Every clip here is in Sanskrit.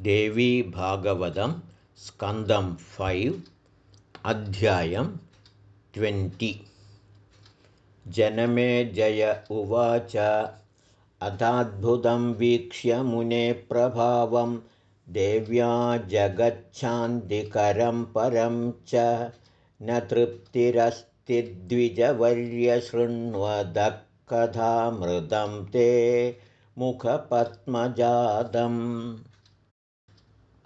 देवी भागवतं स्कन्दं फैव् अध्यायं ट्वेण्टि। जनमे जय उवाच। अथाद्भुतं वीक्ष्य मुने प्रभावं देव्या जगच्छान्तिकरं परं च। न तृप्तिरस्तिद्विजवर्यशृण्वदः कथामृतं ते मुखपद्मजातम्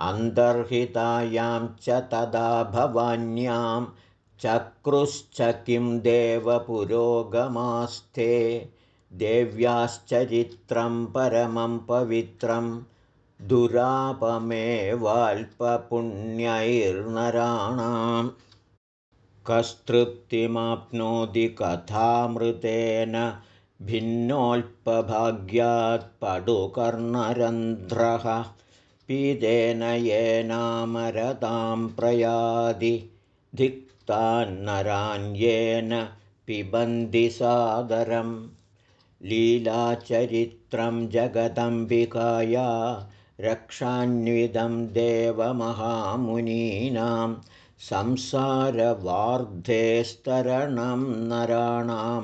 अन्तर्हितायां च तदा भवान्यां चक्रुश्च किं देवपुरोगमास्ते देव्याश्चरित्रं परमं पवित्रं दुरापमेवाल्पपुण्यैर्नराणां कस्तृप्तिमाप्नोति कथामृतेन भिन्नोऽल्पभाग्यात् पडुकर्णरन्ध्रः पीतेन येनामरतां प्रयादि धिक्तान्नरान्येन पिबन्ति सादरं लीलाचरित्रं जगदम्बिकाया रक्षान्वितं देवमहामुनीनां संसारवार्धेस्तरणं नराणां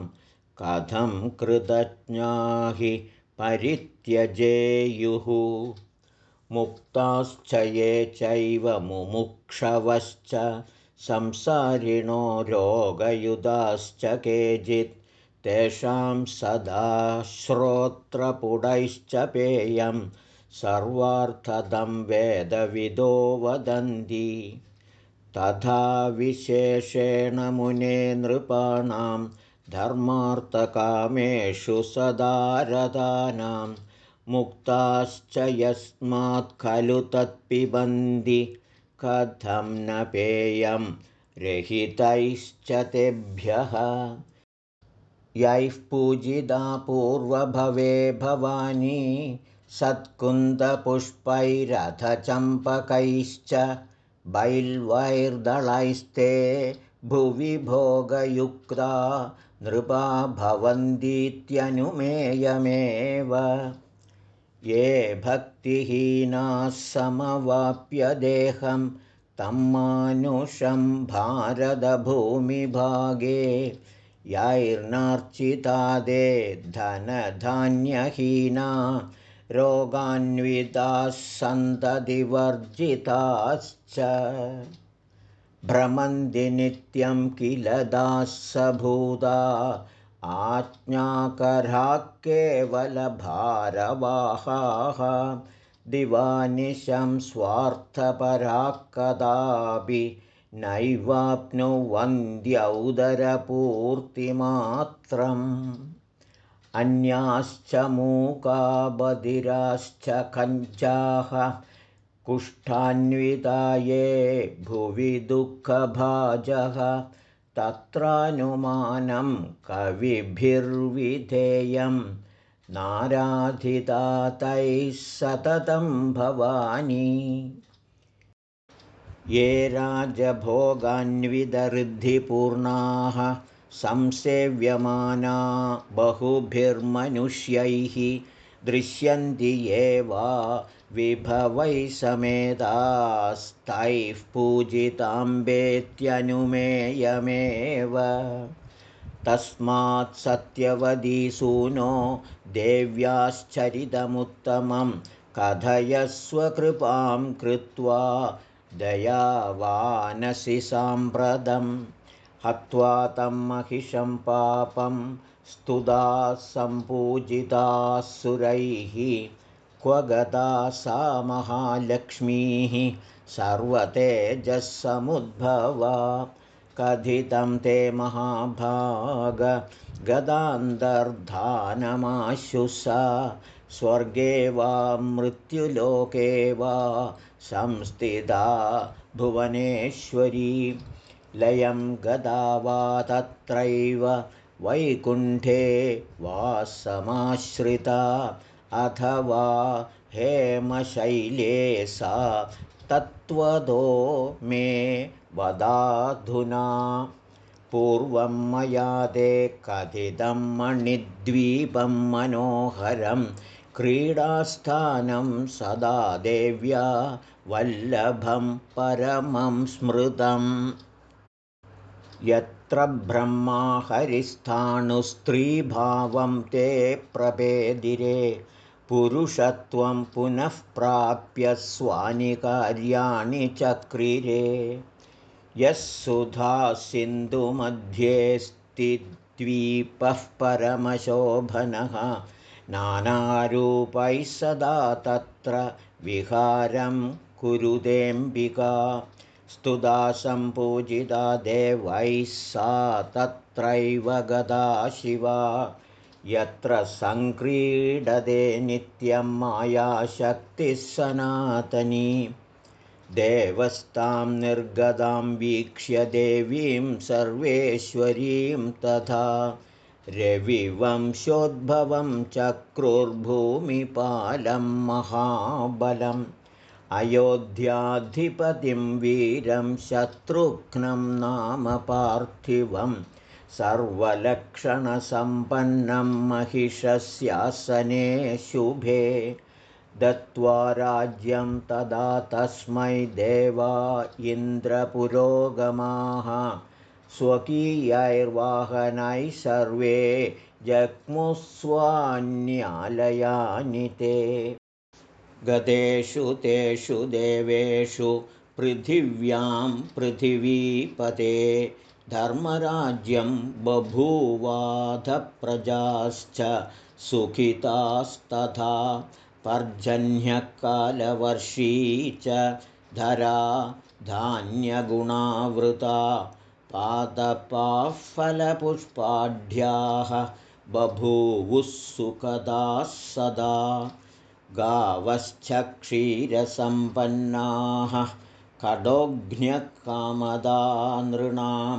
कथं कृतज्ञा हि परित्यजेयुः मुक्ताश्च ये चैव मुमुक्षवश्च संसारिणो रोगयुधाश्च केचित्। तेषां सदा श्रोत्रपुडैश्च पेयं। सर्वार्थदं वेदविदो वदन्ति। तथा विशेषेण मुने नृपाणां धर्मार्थकामेषु सदारदानां मुक्ताश्च यस्मात् खलु तत्पिबन्ति। कथं न पेयं रहितैश्च तेभ्यः। यैः पूजिता पूर्वभवे भवानी सत्कुन्दपुष्पैरथचम्पकैश्च बैल्वैर्दलैस्ते भुवि भोगयुक्ता नृपा भवन्तीत्यनुमेयमेव ये भक्तिहीनाः समवाप्य देहं तं मानुषं भारतभूमिभागे यैर्नर्चिता दे धनधान्यहीना रोगान्विताः सन्ततिवर्जिताश्च। भ्रमन्ति नित्यं किल दासभूता आज्ञाकराः केवलभारवाहाः दिवानिशं स्वार्थपराः कदापि नैवाप्नुवन्द्यौदरपूर्तिमात्रम्। अन्याश्च मूकाबधिराश्च कञ्चाः कुष्ठान्विता ये भुवि दुःखभाजः तत्रानुमानं कविभिर्विधेयं नाराधिता तैः सततं भवानी। ये राजभोगान्विदरिद्धिपूर्णाः संसेव्यमाना बहुभिर्मनुष्यैः दृश्यन्ति ये वा विभवै समेतास्तैः पूजिताम्बेत्यनुमेयमेव। तस्मात् सत्यवदीसूनो देव्याश्चरितमुत्तमं कथयस्वकृपां कृत्वा दयावानसि साम्प्रतं। हत्वा तं महिषं पापं स्तुता सम्पूजिताः सुरैः क्व गता सा महालक्ष्मीः सर्वतेजःसमुद्भवा कथितं ते महाभागगदान्तर्धानमाशु सा स्वर्गे वा मृत्युलोके वा संस्थिता भुवनेश्वरी। लयं गदा वा तत्रैव वैकुण्ठे वा समाश्रिता अथवा हेमशैले सा तत्त्वदो मे वदाधुना। पूर्वं मया ते कथितं मणिद्वीपं मनोहरं क्रीडास्थानं सदा देव्या वल्लभं परमं स्मृतम्। यत्र ब्रह्मा हरिस्थाणुस्त्रीभावं ते प्रपेदिरे पुरुषत्वं पुनः प्राप्य स्वानि कार्याणि चक्रिरे। यः सुधा सिन्धुमध्ये स्थिद्वीपः परमशोभनः नानारूपैः सदा तत्र विहारं कुरुदेऽम्बिका। स्तुता सम्पूजिता देवैः सा तत्रैव गदा शिवा यत्र सङ्क्रीडते नित्यं मायाशक्तिः सनातनी। देवस्तां निर्गतां वीक्ष्य देवीं सर्वेश्वरीं तथा रविवंशोद्भवं चक्रुर्भूमिपालं महाबलम्। अयोध्याधिपतिं वीरं शत्रुघ्नं नाम पार्थिवं सर्वलक्षणसम्पन्नं महिषस्यासने शुभे दत्त्वा राज्यं तदा तस्मै देवा इन्द्रपुरोगमाः। स्वकीयैर्वाहनैः सर्वे जग्मुस्वान्यालयानि ते। गतेषु तेषु देवेषु पृथिव्यां पृथिवीपते धर्मराज्यं बभूवाधप्रजाश्च सुखितास्तथा पर्जन्यकालवर्षी च धरा धान्यगुणावृता पादपाः फलपुष्पाढ्याः बभूवुः सुखदाः सदा गावश्च क्षीरसम्पन्नाः खडोघ्न्यकामदा नृणां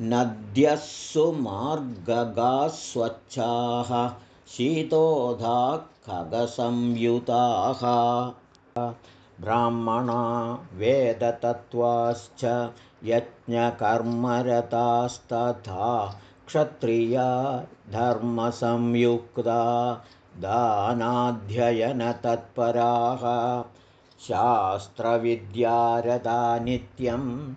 नद्यः सुमार्गगाः स्वच्छाः शीतोधा खगसंयुताः। ब्राह्मणा वेदतत्त्वाश्च यज्ञकर्मरतास्तथा क्षत्रिया धर्मसंयुक्ता दानाध्ययनतत्पराः। शास्त्रविद्यारदा नित्यं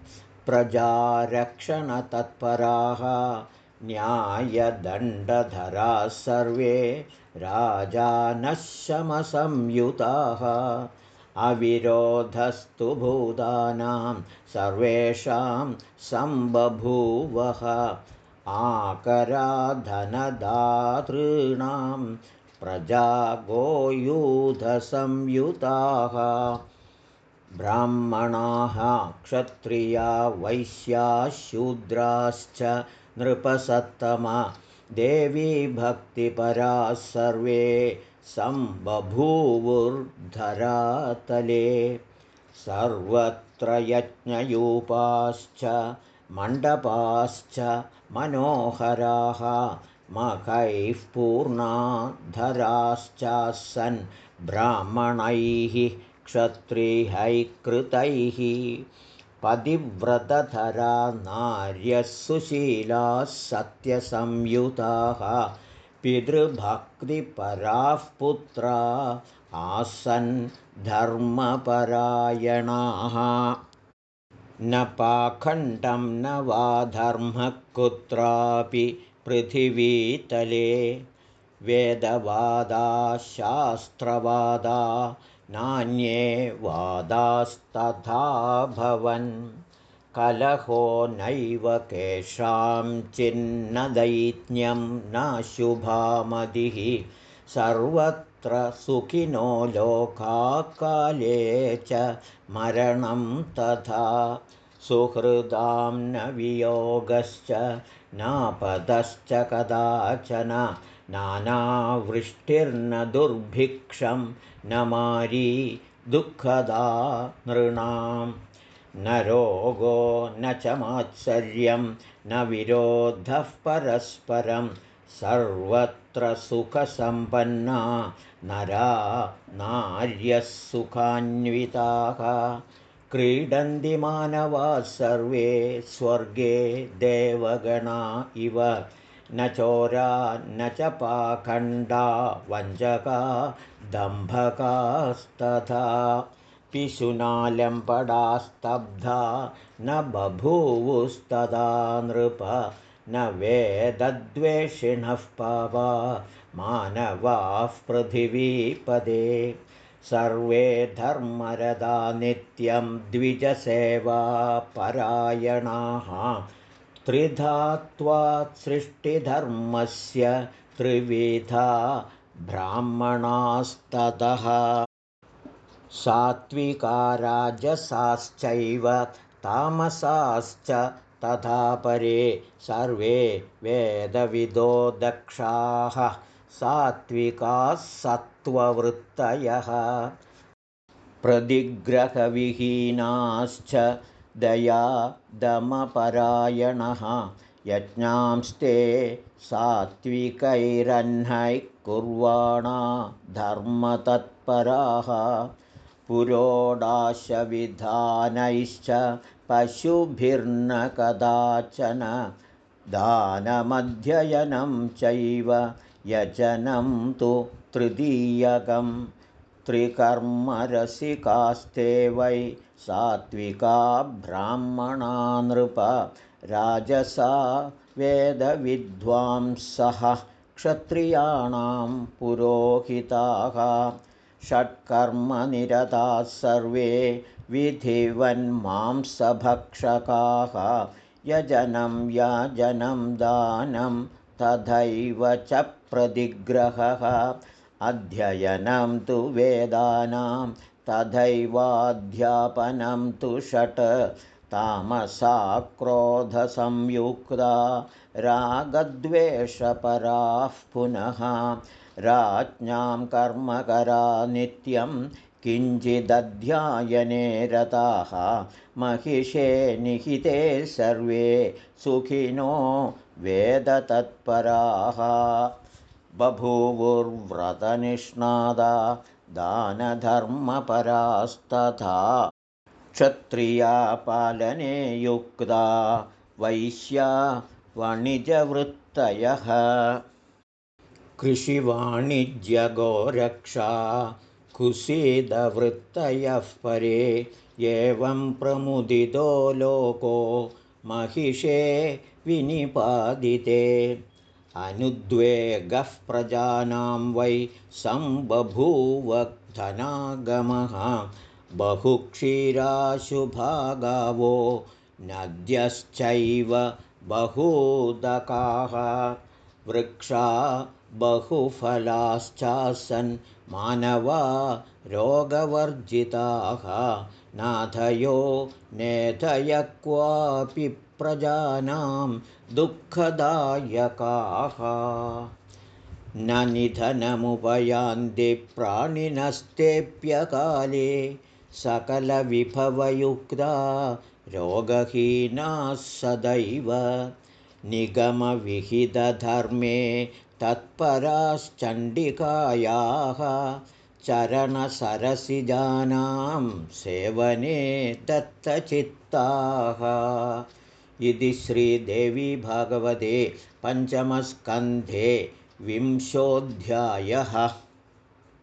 प्रजारक्षणतत्पराः न्यायदण्डधराः सर्वे राजानः शमसंयुताः। अविरोधस्तु भूतानां सर्वेषां सम्बभूवः। आकराधनदातॄणां प्रजागोयूधसंयुताः ब्राह्मणाः क्षत्रिया वैश्याः शूद्राश्च नृपसत्तमा देवी भक्तिपराः सर्वे सम्बभूवुर्धरातले। सर्वत्र यज्ञयूपाश्च मण्डपाश्च मनोहराः मखैः पूर्णाधराश्चासन् ब्राह्मणैः क्षत्रियैः कृतैः पतिव्रतधरा नार्यः सुशीलाः सत्यसंयुताः पितृभक्तिपराः पुत्रा आसन् धर्मपरायणाः। न पाखण्डं न वा धर्मः कुत्रापि पृथिवीतले वेदवादाशास्त्रवादा नान्ये वादास्तथाभवन् कलहो नैव केषाञ्चिन्नदैत्यं न शुभामदिः सर्वत्र सुखिनो लोकाकाले च मरणं तथा। सुहृदां न वियोगश्च नापदश्च कदाचन नानावृष्टिर्न दुर्भिक्षं न मारी दुःखदा नृणां न रोगो न च मात्सर्यं न विरोधः परस्परं। सर्वत्र सुखसम्पन्ना नरा नार्यः सुखान्विताः। क्रीडन्ति मानवाः सर्वे स्वर्गे देवगणा इव न चोरा न च पाखण्डा वञ्चका दम्भकास्तथा। पिशुनालम्पडास्तब्धा न बभूवुस्तदा नृप न वेदद्वेषिणः पावा मानवाः पृथिवीपदे। सर्वे धर्मरदा नित्यं द्विजसेवापरायणाः त्रिधात्वात् सृष्टिधर्मस्य त्रिविधा ब्राह्मणास्ततः। सात्विकाराजसाश्चैव तामसाश्च तथा परे सर्वे वेदविदो दक्षाः। सात्विकाः सत्त्ववृत्तयः। प्रतिग्रहविहीनाश्च दया दमपरायणः यज्ञांस्ते सात्विकैरह्नैः कुर्वाणा धर्मतत्पराः पुरोडाशविधानैश्च पशुभिर्न कदाचन दानमध्ययनं चैव यजनं तु तृतीयकं त्रिकर्मरसिकास्ते वै सात्विका ब्राह्मणा नृप राजसा वेदविद्वांसः क्षत्रियाणां पुरोहिताः षट्कर्मनिरताः सर्वे विधिवन्मांसभक्षकाः यजनं याजनं दानं तथैव च प्रतिग्रहः अध्ययनं तु वेदानां तथैवाध्यापनं तु षट् तामसा क्रोधसंयुक्ता रागद्वेषपराः पुनः राज्ञां कर्मकरा नित्यं किञ्चिदध्यायने रताः महिषे निहिते सर्वे सुखिनो वेदतत्पराः बभूवुर्व्रतनिष्णादा दानधर्मपरास्तथा क्षत्रियापालने युक्ता वैश्या वणिजवृत्तयः। कृषिवाणिज्यगोरक्षा कुसीदवृत्तयः परे एवं प्रमुदितो लोको महिषे विनिपादिते अनुद्वेगः प्रजानां वै सम्बभूवधनागमः बहुक्षीराशुभागावो नद्यश्चैव बहूदकाः वृक्षा बहुफलाश्चासन् मानवा रोगवर्जिताः। नाथयो नेथय क्वापि प्रजानां दुःखदायकाः। न निधनमुपयान्ति प्राणिनस्तेऽप्यकाले सकलविभवयुक्ता रोगहीनाः सदैव। निगमविहितधर्मे तत्पराश्चण्डिकायाः चरणसरसिजानां सेवने दत्तचित्ताः। इति श्रीदेवी भागवते पञ्चमस्कन्धे विंशोऽध्यायः